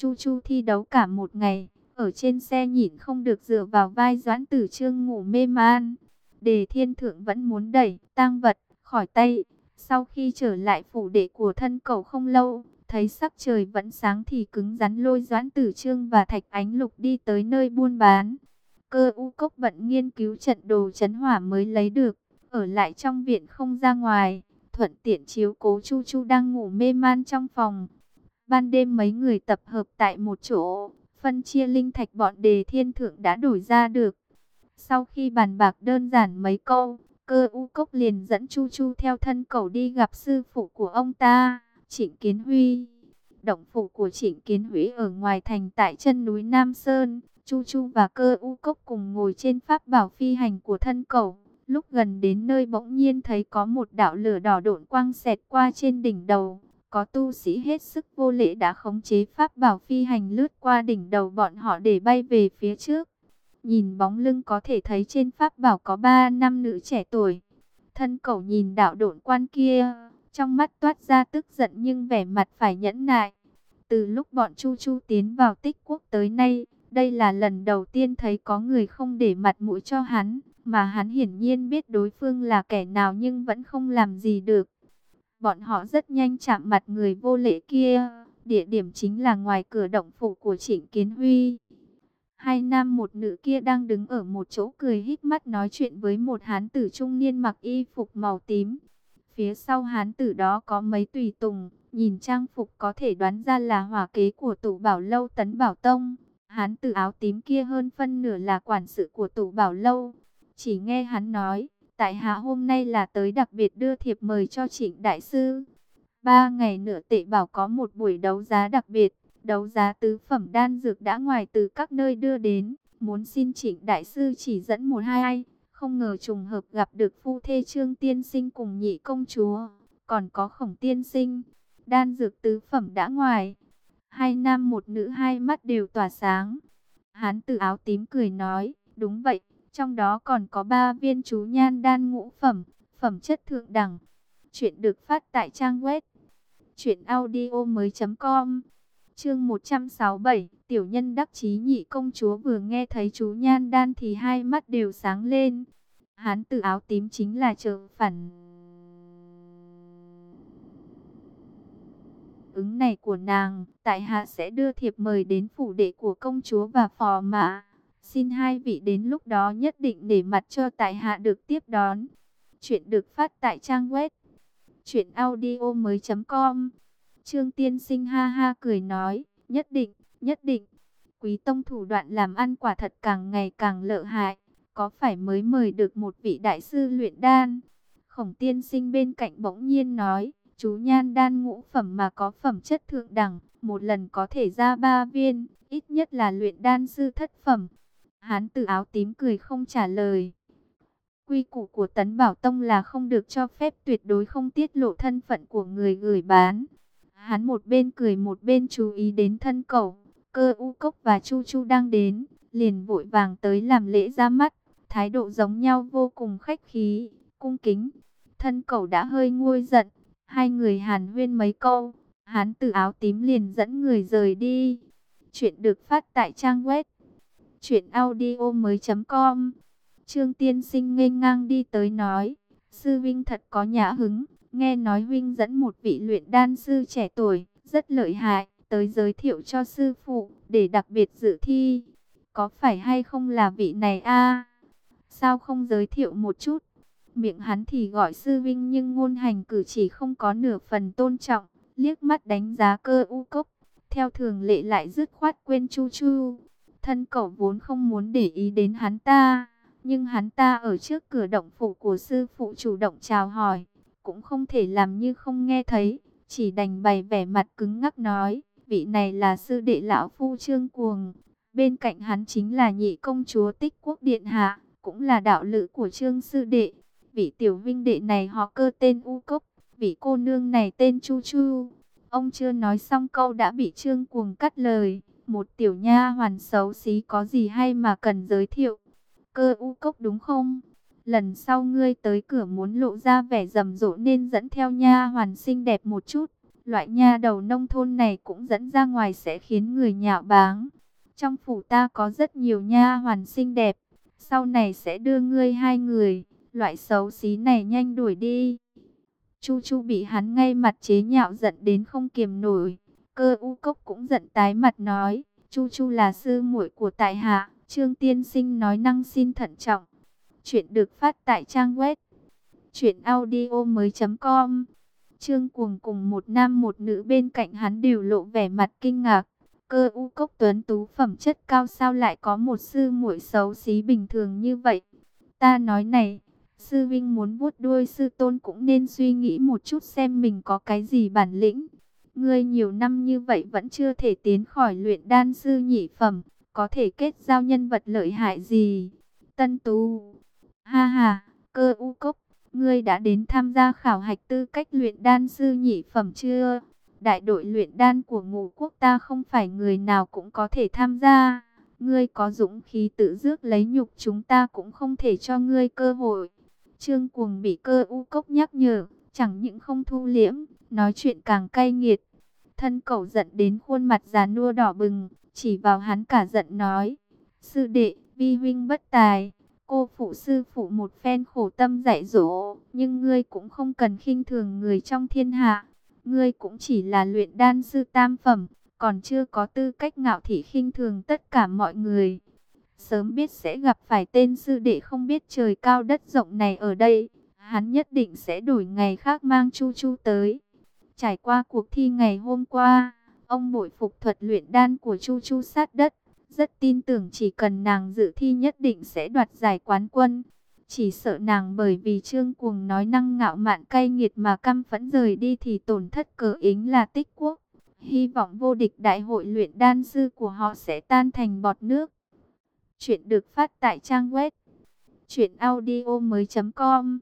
Chu Chu thi đấu cả một ngày, ở trên xe nhìn không được dựa vào vai doãn tử trương ngủ mê man. Đề thiên thượng vẫn muốn đẩy tang vật khỏi tay. Sau khi trở lại phủ đệ của thân cầu không lâu, thấy sắc trời vẫn sáng thì cứng rắn lôi doãn tử trương và thạch ánh lục đi tới nơi buôn bán. Cơ u cốc bận nghiên cứu trận đồ chấn hỏa mới lấy được, ở lại trong viện không ra ngoài, thuận tiện chiếu cố chu chu đang ngủ mê man trong phòng. Ban đêm mấy người tập hợp tại một chỗ, phân chia linh thạch bọn đề thiên thượng đã đổi ra được. Sau khi bàn bạc đơn giản mấy câu, cơ u cốc liền dẫn Chu Chu theo thân cầu đi gặp sư phụ của ông ta, Trịnh Kiến Huy. Động phủ của Trịnh Kiến Huy ở ngoài thành tại chân núi Nam Sơn, Chu Chu và cơ u cốc cùng ngồi trên pháp bảo phi hành của thân cầu. Lúc gần đến nơi bỗng nhiên thấy có một đạo lửa đỏ độn quang xẹt qua trên đỉnh đầu. Có tu sĩ hết sức vô lễ đã khống chế pháp bảo phi hành lướt qua đỉnh đầu bọn họ để bay về phía trước. Nhìn bóng lưng có thể thấy trên pháp bảo có ba năm nữ trẻ tuổi. Thân cẩu nhìn đạo độn quan kia, trong mắt toát ra tức giận nhưng vẻ mặt phải nhẫn nại. Từ lúc bọn Chu Chu tiến vào tích quốc tới nay, Đây là lần đầu tiên thấy có người không để mặt mũi cho hắn, mà hắn hiển nhiên biết đối phương là kẻ nào nhưng vẫn không làm gì được. Bọn họ rất nhanh chạm mặt người vô lễ kia, địa điểm chính là ngoài cửa động phủ của Trịnh Kiến Huy. Hai nam một nữ kia đang đứng ở một chỗ cười hít mắt nói chuyện với một hán tử trung niên mặc y phục màu tím. Phía sau hán tử đó có mấy tùy tùng, nhìn trang phục có thể đoán ra là hỏa kế của tủ bảo lâu tấn bảo tông. Hán tử áo tím kia hơn phân nửa là quản sự của tủ bảo lâu. Chỉ nghe hắn nói, tại hạ hôm nay là tới đặc biệt đưa thiệp mời cho trịnh đại sư. Ba ngày nữa tệ bảo có một buổi đấu giá đặc biệt, đấu giá tứ phẩm đan dược đã ngoài từ các nơi đưa đến. Muốn xin trịnh đại sư chỉ dẫn một hai ai, không ngờ trùng hợp gặp được phu thê trương tiên sinh cùng nhị công chúa, còn có khổng tiên sinh. Đan dược tứ phẩm đã ngoài, hai nam một nữ hai mắt đều tỏa sáng. Hán tử áo tím cười nói, đúng vậy, trong đó còn có ba viên chú nhan đan ngũ phẩm, phẩm chất thượng đẳng. Chuyện được phát tại trang web truyệnaudiomoi.com. Chương 167, tiểu nhân đắc chí nhị công chúa vừa nghe thấy chú nhan đan thì hai mắt đều sáng lên. Hán tử áo tím chính là trợ phản ứng này của nàng, tại hạ sẽ đưa thiệp mời đến phủ đệ của công chúa và phò mã. Xin hai vị đến lúc đó nhất định để mặt cho tại hạ được tiếp đón. Chuyện được phát tại trang web audio mới com Trương Tiên Sinh ha ha cười nói, nhất định, nhất định. Quý tông thủ đoạn làm ăn quả thật càng ngày càng lợi hại, có phải mới mời được một vị đại sư luyện đan? Khổng Tiên Sinh bên cạnh bỗng nhiên nói, chú nhan đan ngũ phẩm mà có phẩm chất thượng đẳng, một lần có thể ra ba viên, ít nhất là luyện đan sư thất phẩm. Hán tử áo tím cười không trả lời. Quy củ của Tấn Bảo Tông là không được cho phép tuyệt đối không tiết lộ thân phận của người gửi bán. Hắn một bên cười một bên chú ý đến thân cầu, cơ u cốc và chu chu đang đến, liền vội vàng tới làm lễ ra mắt, thái độ giống nhau vô cùng khách khí, cung kính. Thân cầu đã hơi nguôi giận, hai người hàn huyên mấy câu, hắn từ áo tím liền dẫn người rời đi. Chuyện được phát tại trang web truyệnaudiomoi.com. Trương Tiên Sinh ngây ngang đi tới nói, sư vinh thật có nhã hứng, nghe nói vinh dẫn một vị luyện đan sư trẻ tuổi, rất lợi hại, tới giới thiệu cho sư phụ, để đặc biệt dự thi. Có phải hay không là vị này a? Sao không giới thiệu một chút? Miệng hắn thì gọi sư vinh nhưng ngôn hành cử chỉ không có nửa phần tôn trọng, liếc mắt đánh giá cơ u cốc. Theo thường lệ lại dứt khoát quên chu chu. Thân cậu vốn không muốn để ý đến hắn ta, nhưng hắn ta ở trước cửa động phủ của sư phụ chủ động chào hỏi, cũng không thể làm như không nghe thấy, chỉ đành bày vẻ mặt cứng ngắc nói, vị này là sư đệ lão phu trương cuồng, bên cạnh hắn chính là nhị công chúa tích quốc điện hạ, cũng là đạo lữ của trương sư đệ, vị tiểu vinh đệ này họ cơ tên U Cốc, vị cô nương này tên Chu Chu. Ông chưa nói xong câu đã bị trương cuồng cắt lời, một tiểu nha hoàn xấu xí có gì hay mà cần giới thiệu. Cơ U Cốc đúng không? Lần sau ngươi tới cửa muốn lộ ra vẻ rầm rộ nên dẫn theo nha hoàn xinh đẹp một chút. Loại nha đầu nông thôn này cũng dẫn ra ngoài sẽ khiến người nhạo báng. Trong phủ ta có rất nhiều nha hoàn xinh đẹp. Sau này sẽ đưa ngươi hai người. Loại xấu xí này nhanh đuổi đi. Chu Chu bị hắn ngay mặt chế nhạo giận đến không kiềm nổi. Cơ u cốc cũng giận tái mặt nói. Chu Chu là sư muội của tại hạ. Trương Tiên Sinh nói năng xin thận trọng. Chuyện được phát tại trang web truyệnaudiomoi.com. Trương Cuồng cùng một nam một nữ bên cạnh hắn đều lộ vẻ mặt kinh ngạc. Cơ u cốc tuấn tú phẩm chất cao sao lại có một sư muội xấu xí bình thường như vậy. Ta nói này, sư vinh muốn vuốt đuôi sư tôn cũng nên suy nghĩ một chút xem mình có cái gì bản lĩnh. Ngươi nhiều năm như vậy vẫn chưa thể tiến khỏi luyện đan sư nhị phẩm, có thể kết giao nhân vật lợi hại gì? Tân Tú Ha ha, cơ u cốc, ngươi đã đến tham gia khảo hạch tư cách luyện đan sư nhị phẩm chưa? Đại đội luyện đan của ngũ quốc ta không phải người nào cũng có thể tham gia. Ngươi có dũng khí tự dước lấy nhục chúng ta cũng không thể cho ngươi cơ hội. Trương cuồng bị cơ u cốc nhắc nhở, chẳng những không thu liễm, nói chuyện càng cay nghiệt. Thân cậu giận đến khuôn mặt già nua đỏ bừng, chỉ vào hắn cả giận nói, sư đệ, vi huynh bất tài, cô phụ sư phụ một phen khổ tâm dạy dỗ, nhưng ngươi cũng không cần khinh thường người trong thiên hạ, ngươi cũng chỉ là luyện đan sư tam phẩm, còn chưa có tư cách ngạo thị khinh thường tất cả mọi người. Sớm biết sẽ gặp phải tên sư đệ không biết trời cao đất rộng này ở đây, hắn nhất định sẽ đổi ngày khác mang Chu Chu tới. Trải qua cuộc thi ngày hôm qua, ông bội phục thuật luyện đan của Chu Chu sát đất, rất tin tưởng chỉ cần nàng dự thi nhất định sẽ đoạt giải quán quân. Chỉ sợ nàng bởi vì Trương Cuồng nói năng ngạo mạn cay nghiệt mà căm phẫn rời đi thì tổn thất cờ ính là tích quốc. Hy vọng vô địch đại hội luyện đan sư của họ sẽ tan thành bọt nước. Chuyện được phát tại trang web truyệnaudiomoi.com.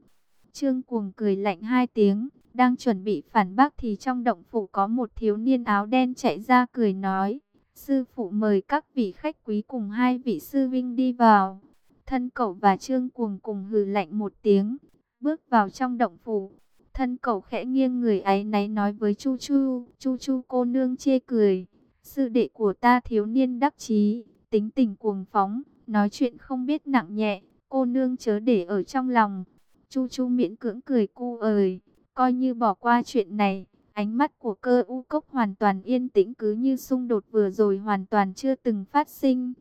Trương Cuồng cười lạnh hai tiếng, đang chuẩn bị phản bác thì trong động phủ có một thiếu niên áo đen chạy ra cười nói: "Sư phụ mời các vị khách quý cùng hai vị sư vinh đi vào." Thân cậu và Trương Cuồng cùng hừ lạnh một tiếng, bước vào trong động phủ. Thân cậu khẽ nghiêng người ấy náy nói với Chu Chu, Chu Chu cô nương chê cười. Sư đệ của ta thiếu niên đắc chí, tính tình cuồng phóng, nói chuyện không biết nặng nhẹ, cô nương chớ để ở trong lòng. Chu Chu miễn cưỡng cười cu ơi, coi như bỏ qua chuyện này. Ánh mắt của cơ u cốc hoàn toàn yên tĩnh cứ như xung đột vừa rồi hoàn toàn chưa từng phát sinh.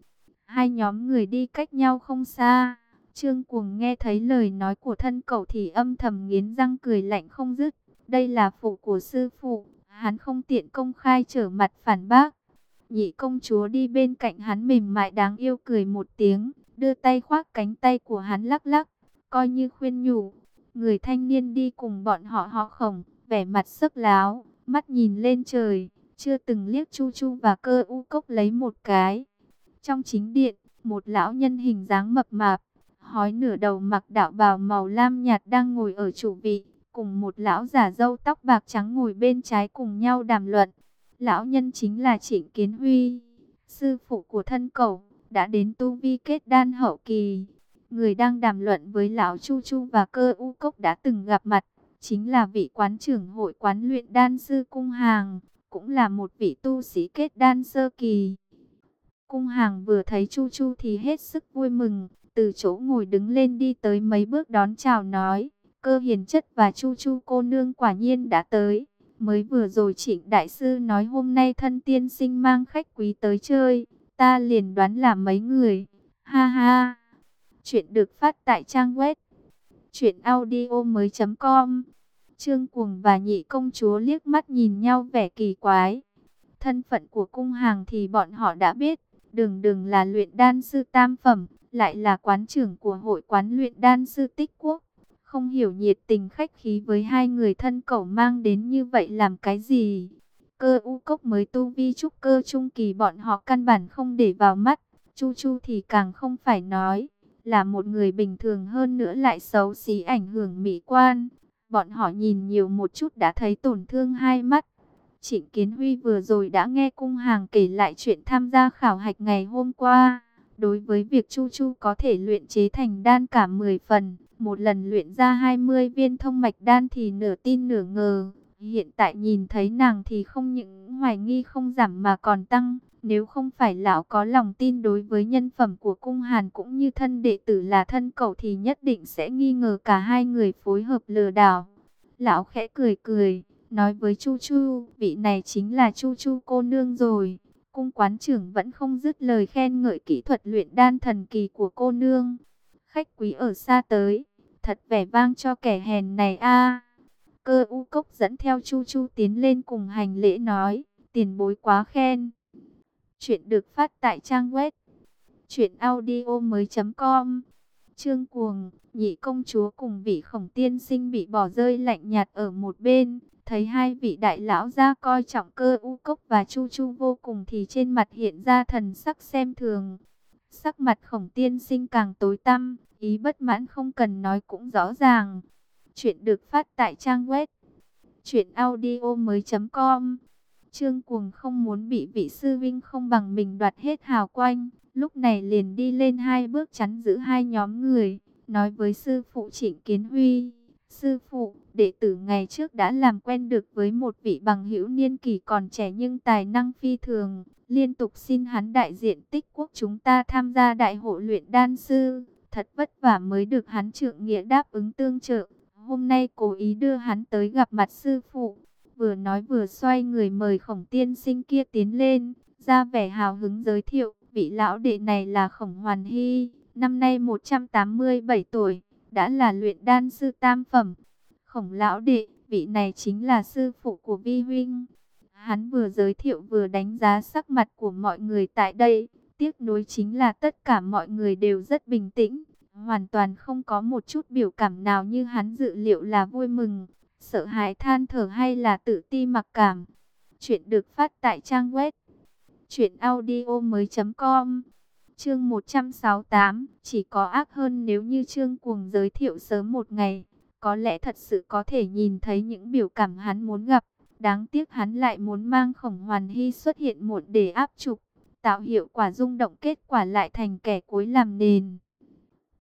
Hai nhóm người đi cách nhau không xa. Trương Cuồng nghe thấy lời nói của thân cậu thì âm thầm nghiến răng cười lạnh không dứt. Đây là phụ của sư phụ, hắn không tiện công khai trở mặt phản bác. Nhị công chúa đi bên cạnh hắn mềm mại đáng yêu cười một tiếng, đưa tay khoác cánh tay của hắn lắc lắc, coi như khuyên nhủ. Người thanh niên đi cùng bọn họ họ khổng, vẻ mặt sức láo, mắt nhìn lên trời, chưa từng liếc Chu Chu và cơ u cốc lấy một cái. Trong chính điện, một lão nhân hình dáng mập mạp, hói nửa đầu mặc đạo bào màu lam nhạt đang ngồi ở chủ vị, cùng một lão giả râu tóc bạc trắng ngồi bên trái cùng nhau đàm luận. Lão nhân chính là Trịnh Kiến Huy, sư phụ của thân cầu, đã đến tu vi kết đan hậu kỳ. Người đang đàm luận với lão Chu Chu và cơ u cốc đã từng gặp mặt, chính là vị quán trưởng hội quán luyện đan sư cung hàng, cũng là một vị tu sĩ kết đan sơ kỳ. Cung hàng vừa thấy Chu Chu thì hết sức vui mừng, từ chỗ ngồi đứng lên đi tới mấy bước đón chào nói, cơ hiền chất và Chu Chu cô nương quả nhiên đã tới. Mới vừa rồi trịnh đại sư nói hôm nay thân tiên sinh mang khách quý tới chơi, ta liền đoán là mấy người, ha ha. Chuyện được phát tại trang web chuyểnaudio.com Trương Cuồng và nhị công chúa liếc mắt nhìn nhau vẻ kỳ quái. Thân phận của cung hàng thì bọn họ đã biết, đường đường là luyện đan sư tam phẩm, lại là quán trưởng của hội quán luyện đan sư tích quốc. Không hiểu nhiệt tình khách khí với hai người thân cậu mang đến như vậy làm cái gì. Cơ u cốc mới tu vi trúc cơ trung kỳ bọn họ căn bản không để vào mắt. Chu chu thì càng không phải nói. Là một người bình thường hơn nữa lại xấu xí ảnh hưởng mỹ quan. Bọn họ nhìn nhiều một chút đã thấy tổn thương hai mắt. Trịnh Kiến Huy vừa rồi đã nghe cung hàng kể lại chuyện tham gia khảo hạch ngày hôm qua. Đối với việc Chu Chu có thể luyện chế thành đan cả 10 phần, một lần luyện ra 20 viên thông mạch đan thì nửa tin nửa ngờ. Hiện tại nhìn thấy nàng thì không những hoài nghi không giảm mà còn tăng. Nếu không phải lão có lòng tin đối với nhân phẩm của cung hàn cũng như thân đệ tử là thân cậu thì nhất định sẽ nghi ngờ cả hai người phối hợp lừa đảo. Lão khẽ cười cười, nói với Chu Chu, vị này chính là Chu Chu cô nương rồi. Cung quán trưởng vẫn không dứt lời khen ngợi kỹ thuật luyện đan thần kỳ của cô nương. Khách quý ở xa tới, thật vẻ vang cho kẻ hèn này a. Cơ u cốc dẫn theo Chu Chu tiến lên cùng hành lễ nói, tiền bối quá khen. Chuyện được phát tại trang web truyệnaudiomoi.com. Trương Cuồng, nhị công chúa cùng vị khổng tiên sinh bị bỏ rơi lạnh nhạt ở một bên, thấy hai vị đại lão ra coi trọng cơ u cốc và chu chu vô cùng thì trên mặt hiện ra thần sắc xem thường. Sắc mặt khổng tiên sinh càng tối tăm, ý bất mãn không cần nói cũng rõ ràng. Chuyện được phát tại trang web truyệnaudiomoi.com. Trương Cuồng không muốn bị vị sư vinh không bằng mình đoạt hết hào quanh, lúc này liền đi lên hai bước chắn giữ hai nhóm người, nói với sư phụ Trịnh Kiến Huy: "Sư phụ, đệ tử ngày trước đã làm quen được với một vị bằng hữu niên kỷ còn trẻ nhưng tài năng phi thường, liên tục xin hắn đại diện tích quốc chúng ta tham gia đại hội luyện đan sư. Thật vất vả mới được hắn trượng nghĩa đáp ứng tương trợ. Hôm nay cố ý đưa hắn tới gặp mặt sư phụ. Vừa nói vừa xoay người mời khổng tiên sinh kia tiến lên, ra vẻ hào hứng giới thiệu. Vị lão đệ này là khổng hoàn hy, năm nay 187 tuổi, đã là luyện đan sư tam phẩm. Khổng lão đệ, vị này chính là sư phụ của Vi Huynh. Hắn vừa giới thiệu vừa đánh giá sắc mặt của mọi người tại đây. Tiếc nuối chính là tất cả mọi người đều rất bình tĩnh. Hoàn toàn không có một chút biểu cảm nào như hắn dự liệu là vui mừng, sợ hãi than thở hay là tự ti mặc cảm. Chuyện được phát tại trang web truyệnaudiomoi.com. Chương 168, chỉ có ác hơn nếu như chương cuồng giới thiệu sớm một ngày, có lẽ thật sự có thể nhìn thấy những biểu cảm hắn muốn gặp. Đáng tiếc hắn lại muốn mang khổng hoàn hy xuất hiện muộn để áp trục, tạo hiệu quả rung động kết quả lại thành kẻ cuối làm nền.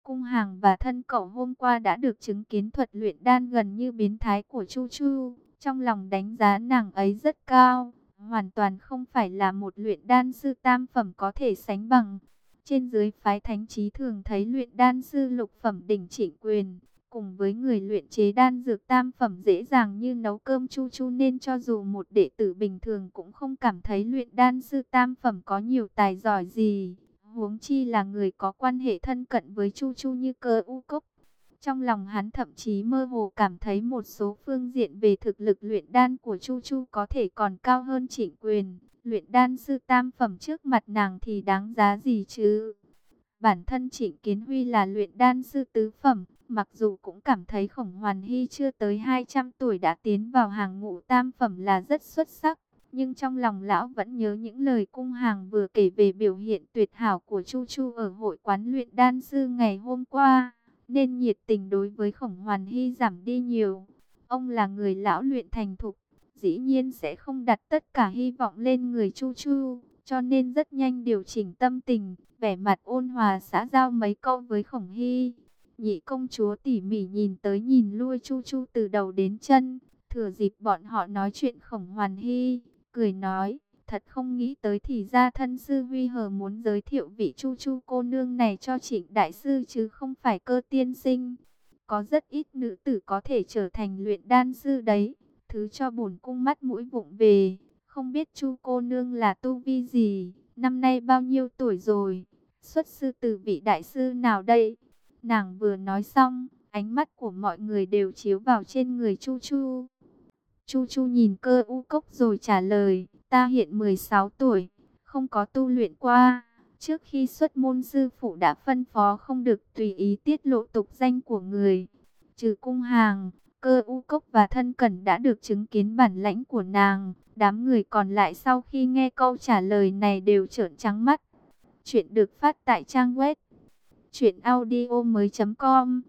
Cung hàng và thân cậu hôm qua đã được chứng kiến thuật luyện đan gần như biến thái của Chu Chu, trong lòng đánh giá nàng ấy rất cao, hoàn toàn không phải là một luyện đan sư tam phẩm có thể sánh bằng. Trên dưới phái thánh trí thường thấy luyện đan sư lục phẩm đỉnh trịnh quyền, cùng với người luyện chế đan dược tam phẩm dễ dàng như nấu cơm chu chu nên cho dù một đệ tử bình thường cũng không cảm thấy luyện đan sư tam phẩm có nhiều tài giỏi gì. Huống chi là người có quan hệ thân cận với chu chu như cơ u cốc. Trong lòng hắn thậm chí mơ hồ cảm thấy một số phương diện về thực lực luyện đan của Chu Chu có thể còn cao hơn trịnh quyền. Luyện đan sư tam phẩm trước mặt nàng thì đáng giá gì chứ? Bản thân trịnh Kiến Huy là luyện đan sư tứ phẩm, mặc dù cũng cảm thấy khổng hoàn hy chưa tới 200 tuổi đã tiến vào hàng ngũ tam phẩm là rất xuất sắc. Nhưng trong lòng lão vẫn nhớ những lời cung hàng vừa kể về biểu hiện tuyệt hảo của Chu Chu ở hội quán luyện đan sư ngày hôm qua nên nhiệt tình đối với khổng hoàn hy giảm đi nhiều. Ông là người lão luyện thành thục, dĩ nhiên sẽ không đặt tất cả hy vọng lên người Chu Chu, cho nên rất nhanh điều chỉnh tâm tình, vẻ mặt ôn hòa xã giao mấy câu với khổng hy. Nhị công chúa tỉ mỉ nhìn tới nhìn lui Chu Chu từ đầu đến chân, thừa dịp bọn họ nói chuyện khổng hoàn hy, cười nói, Thật không nghĩ tới thì ra thân sư Huy Hờ muốn giới thiệu vị chu chu cô nương này cho trịnh đại sư chứ không phải cơ tiên sinh. Có rất ít nữ tử có thể trở thành luyện đan sư đấy. Thứ cho bổn cung mắt mũi vụng về. Không biết chu cô nương là tu vi gì, năm nay bao nhiêu tuổi rồi. Xuất sư từ vị đại sư nào đây? Nàng vừa nói xong, ánh mắt của mọi người đều chiếu vào trên người Chu Chu. Chu Chu nhìn cơ u cốc rồi trả lời, ta hiện 16 tuổi, không có tu luyện qua. Trước khi xuất môn sư phụ đã phân phó không được tùy ý tiết lộ tục danh của người. Trừ cung hàng, cơ u cốc và thân cẩn đã được chứng kiến bản lãnh của nàng. Đám người còn lại sau khi nghe câu trả lời này đều trợn trắng mắt. Chuyện được phát tại trang web audio mới.com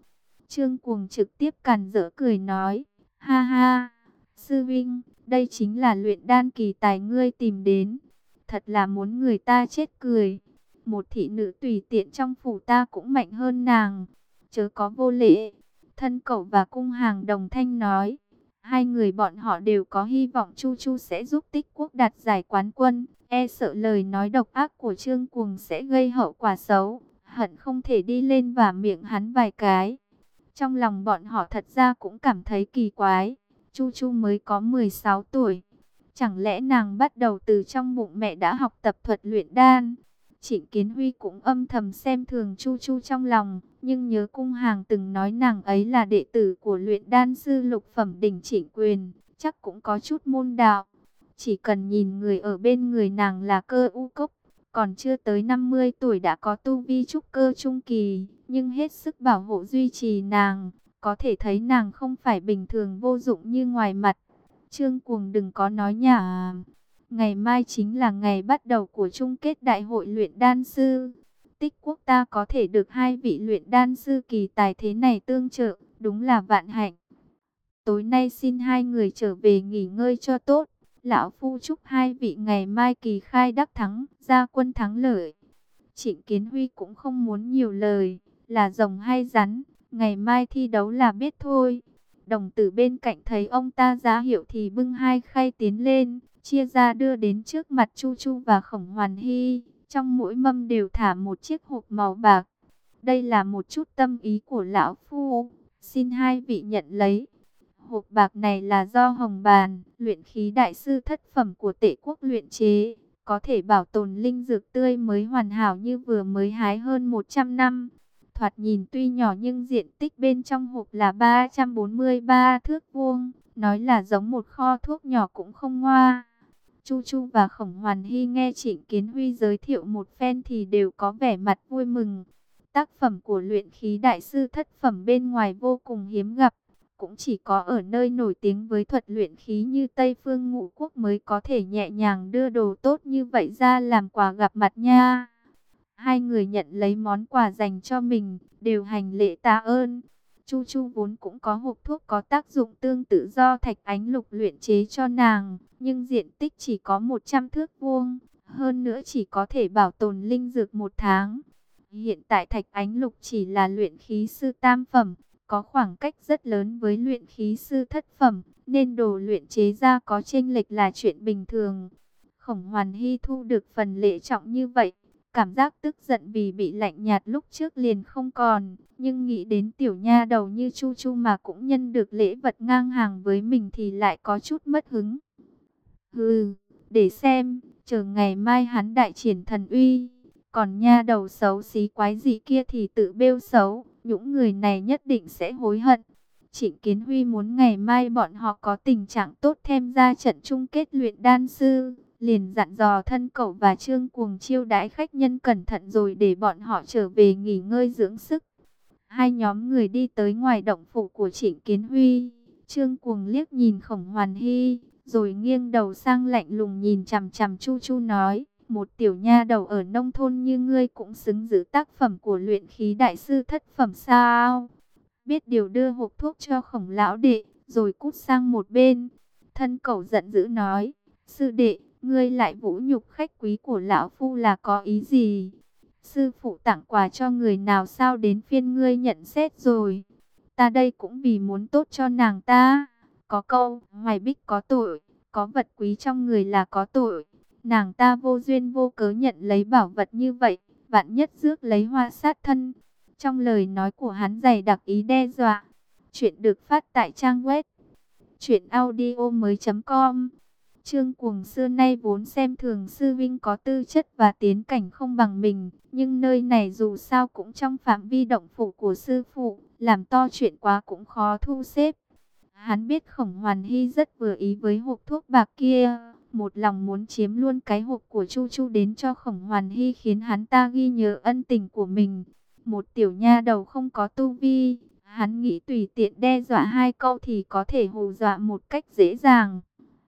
Trương Cuồng trực tiếp càn rỡ cười nói, ha ha, sư vinh, đây chính là luyện đan kỳ tài ngươi tìm đến. Thật là muốn người ta chết cười. Một thị nữ tùy tiện trong phủ ta cũng mạnh hơn nàng. Chớ có vô lễ. Thân cậu và cung hàng đồng thanh nói. Hai người bọn họ đều có hy vọng Chu Chu sẽ giúp tích quốc đạt giải quán quân. E sợ lời nói độc ác của Trương Cuồng sẽ gây hậu quả xấu. Hận không thể đi lên và miệng hắn vài cái. Trong lòng bọn họ thật ra cũng cảm thấy kỳ quái. Chu Chu mới có 16 tuổi. Chẳng lẽ nàng bắt đầu từ trong bụng mẹ đã học tập thuật luyện đan? Trịnh Kiến Huy cũng âm thầm xem thường Chu Chu trong lòng, nhưng nhớ cung hàng từng nói nàng ấy là đệ tử của luyện đan sư lục phẩm đỉnh trịnh quyền, chắc cũng có chút môn đạo. Chỉ cần nhìn người ở bên người nàng là cơ u cốc, còn chưa tới 50 tuổi đã có tu vi trúc cơ trung kỳ, nhưng hết sức bảo hộ duy trì nàng, có thể thấy nàng không phải bình thường vô dụng như ngoài mặt. Trương Cuồng đừng có nói nhả. Ngày mai chính là ngày bắt đầu của chung kết đại hội luyện đan sư. Tích quốc ta có thể được hai vị luyện đan sư kỳ tài thế này tương trợ, đúng là vạn hạnh. Tối nay xin hai người trở về nghỉ ngơi cho tốt. Lão Phu chúc hai vị ngày mai kỳ khai đắc thắng, gia quân thắng lợi. Trịnh Kiến Huy cũng không muốn nhiều lời, là rồng hay rắn, Ngày mai thi đấu là biết thôi. Đồng tử bên cạnh thấy ông ta giá hiệu thì bưng hai khay tiến lên. chia ra đưa đến trước mặt Chu Chu và Khổng Hoàn Hy. Trong mỗi mâm đều thả một chiếc hộp màu bạc. Đây là một chút tâm ý của lão phu, xin hai vị nhận lấy. Hộp bạc này là do Hồng Bàn, luyện khí đại sư thất phẩm của tệ quốc luyện chế, có thể bảo tồn linh dược tươi mới hoàn hảo như vừa mới hái hơn 100 năm. Thoạt nhìn tuy nhỏ nhưng diện tích bên trong hộp là 343 thước vuông, nói là giống một kho thuốc nhỏ cũng không ngoa. Chu Chu và Khổng Hoàn Hy nghe Trịnh Kiến Huy giới thiệu một phen thì đều có vẻ mặt vui mừng. Tác phẩm của luyện khí đại sư thất phẩm bên ngoài vô cùng hiếm gặp, cũng chỉ có ở nơi nổi tiếng với thuật luyện khí như Tây Phương Ngũ Quốc mới có thể nhẹ nhàng đưa đồ tốt như vậy ra làm quà gặp mặt nha. Hai người nhận lấy món quà dành cho mình, đều hành lễ tạ ơn. Chu Chu vốn cũng có hộp thuốc có tác dụng tương tự do thạch ánh lục luyện chế cho nàng, nhưng diện tích chỉ có 100 thước vuông, hơn nữa chỉ có thể bảo tồn linh dược một tháng. Hiện tại thạch ánh lục chỉ là luyện khí sư tam phẩm, có khoảng cách rất lớn với luyện khí sư thất phẩm, nên đồ luyện chế ra có chênh lệch là chuyện bình thường. Khổng Hoàn Hy thu được phần lễ trọng như vậy, Cảm giác tức giận vì bị lạnh nhạt lúc trước liền không còn, nhưng nghĩ đến tiểu nha đầu như Chu Chu mà cũng nhân được lễ vật ngang hàng với mình thì lại có chút mất hứng. Hừ, để xem, chờ ngày mai hắn đại triển thần uy, còn nha đầu xấu xí quái gì kia thì tự bêu xấu, những người này nhất định sẽ hối hận. Trịnh Kiến Huy muốn ngày mai bọn họ có tình trạng tốt thêm ra trận chung kết luyện đan sư liền dặn dò thân cậu và Trương Cuồng chiêu đãi khách nhân cẩn thận rồi để bọn họ trở về nghỉ ngơi dưỡng sức. Hai nhóm người đi tới ngoài động phủ của Trịnh Kiến Huy, Trương Cuồng liếc nhìn Khổng Hoàn Hy, rồi nghiêng đầu sang lạnh lùng nhìn chằm chằm Chu Chu nói, một tiểu nha đầu ở nông thôn như ngươi cũng xứng giữ tác phẩm của luyện khí đại sư thất phẩm sao? Biết điều đưa hộp thuốc cho Khổng lão đệ, rồi cút sang một bên. Thân cậu giận dữ nói, sư đệ, ngươi lại vũ nhục khách quý của lão phu là có ý gì? Sư phụ tặng quà cho người nào sao đến phiên ngươi nhận xét rồi? Ta đây cũng vì muốn tốt cho nàng ta. Có câu, ngoài bích có tội, có vật quý trong người là có tội. Nàng ta vô duyên vô cớ nhận lấy bảo vật như vậy, vạn nhất rước lấy hoa sát thân. Trong lời nói của hắn dày đặc ý đe dọa. Chuyện được phát tại trang web chuyện audio mới.com Trương Cuồng xưa nay vốn xem thường sư vinh có tư chất và tiến cảnh không bằng mình, nhưng nơi này dù sao cũng trong phạm vi động phủ của sư phụ, làm to chuyện quá cũng khó thu xếp. Hắn biết Khổng Hoàn Hy rất vừa ý với hộp thuốc bạc kia, một lòng muốn chiếm luôn cái hộp của Chu Chu đến cho Khổng Hoàn Hy khiến hắn ta ghi nhớ ân tình của mình. Một tiểu nha đầu không có tu vi, hắn nghĩ tùy tiện đe dọa hai câu thì có thể hù dọa một cách dễ dàng.